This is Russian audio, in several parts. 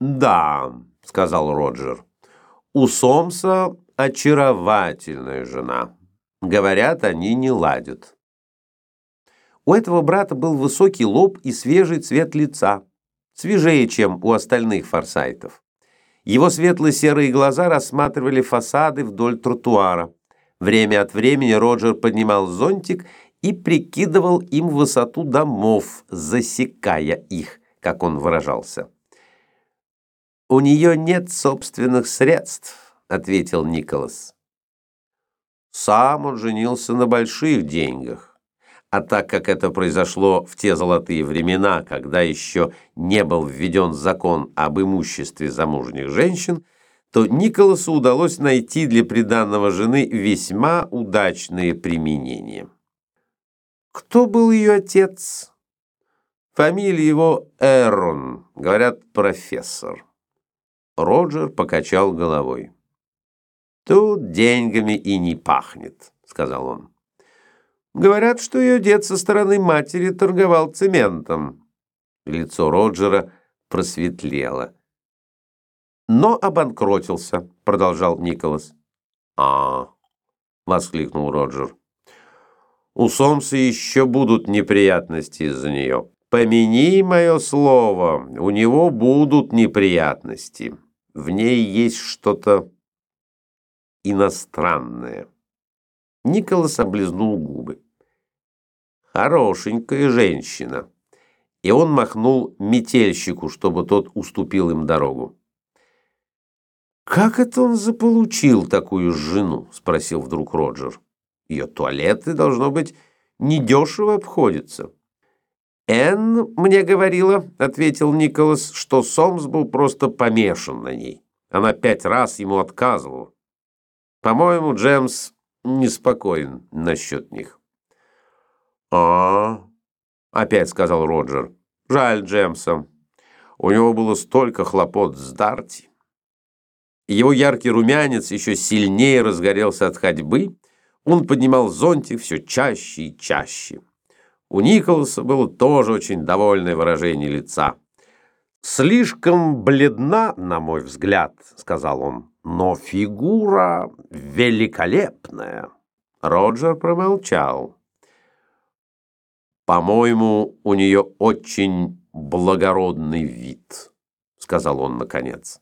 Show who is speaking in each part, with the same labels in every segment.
Speaker 1: «Да», — сказал Роджер, — «у Сомса очаровательная жена. Говорят, они не ладят». У этого брата был высокий лоб и свежий цвет лица, свежее, чем у остальных форсайтов. Его светло-серые глаза рассматривали фасады вдоль тротуара. Время от времени Роджер поднимал зонтик и прикидывал им высоту домов, засекая их, как он выражался. «У нее нет собственных средств», — ответил Николас. Сам он женился на больших деньгах. А так как это произошло в те золотые времена, когда еще не был введен закон об имуществе замужних женщин, то Николасу удалось найти для приданного жены весьма удачные применения. Кто был ее отец? Фамилия его Эрон, говорят, профессор. Роджер покачал головой. «Тут деньгами и не пахнет», — сказал он. «Говорят, что ее дед со стороны матери торговал цементом». Лицо Роджера просветлело. «Но обанкротился», — продолжал Николас. «А, — воскликнул Роджер. «У Сомса еще будут неприятности из-за нее. Помяни мое слово, у него будут неприятности» в ней есть что-то иностранное. Николас облизнул губы. Хорошенькая женщина. И он махнул метельщику, чтобы тот уступил им дорогу. «Как это он заполучил такую жену?» — спросил вдруг Роджер. «Ее туалеты, должно быть, недешево обходятся». «Энн мне говорила», — ответил Николас, «что Сомс был просто помешан на ней. Она пять раз ему отказывала. По-моему, Джемс неспокоен насчет них». «А, — опять сказал Роджер, — жаль Джемса. У него было столько хлопот с Дарти». Его яркий румянец еще сильнее разгорелся от ходьбы, он поднимал зонтик все чаще и чаще. У Николаса было тоже очень довольное выражение лица. «Слишком бледна, на мой взгляд», — сказал он, — «но фигура великолепная». Роджер промолчал. «По-моему, у нее очень благородный вид», — сказал он наконец.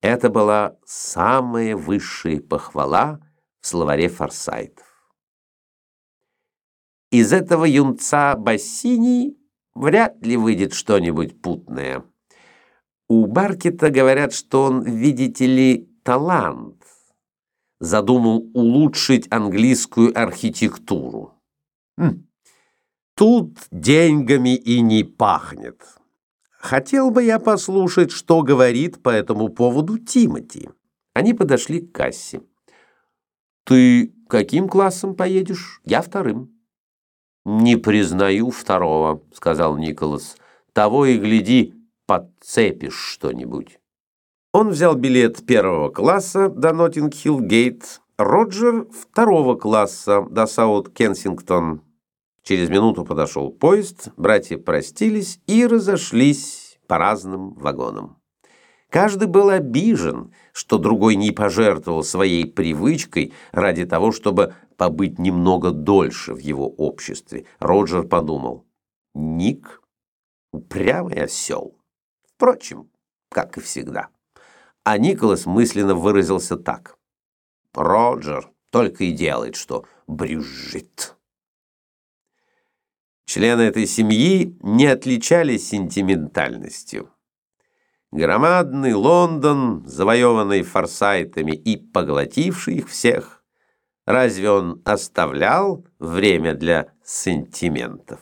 Speaker 1: Это была самая высшая похвала в словаре Форсайтов. Из этого юнца Бассини вряд ли выйдет что-нибудь путное. У Баркета говорят, что он, видите ли, талант. Задумал улучшить английскую архитектуру. Хм. Тут деньгами и не пахнет. Хотел бы я послушать, что говорит по этому поводу Тимати. Они подошли к кассе. «Ты каким классом поедешь?» «Я вторым». «Не признаю второго», — сказал Николас. «Того и гляди, подцепишь что-нибудь». Он взял билет первого класса до Ноттинг-Хилл-Гейт, Роджер второго класса до Саут-Кенсингтон. Через минуту подошел поезд, братья простились и разошлись по разным вагонам. Каждый был обижен, что другой не пожертвовал своей привычкой ради того, чтобы побыть немного дольше в его обществе. Роджер подумал, Ник — упрямый осел. Впрочем, как и всегда. А Николас мысленно выразился так. Роджер только и делает, что брюзжит. Члены этой семьи не отличались сентиментальностью. Громадный Лондон, завоеванный форсайтами и поглотивший их всех, разве он оставлял время для сентиментов?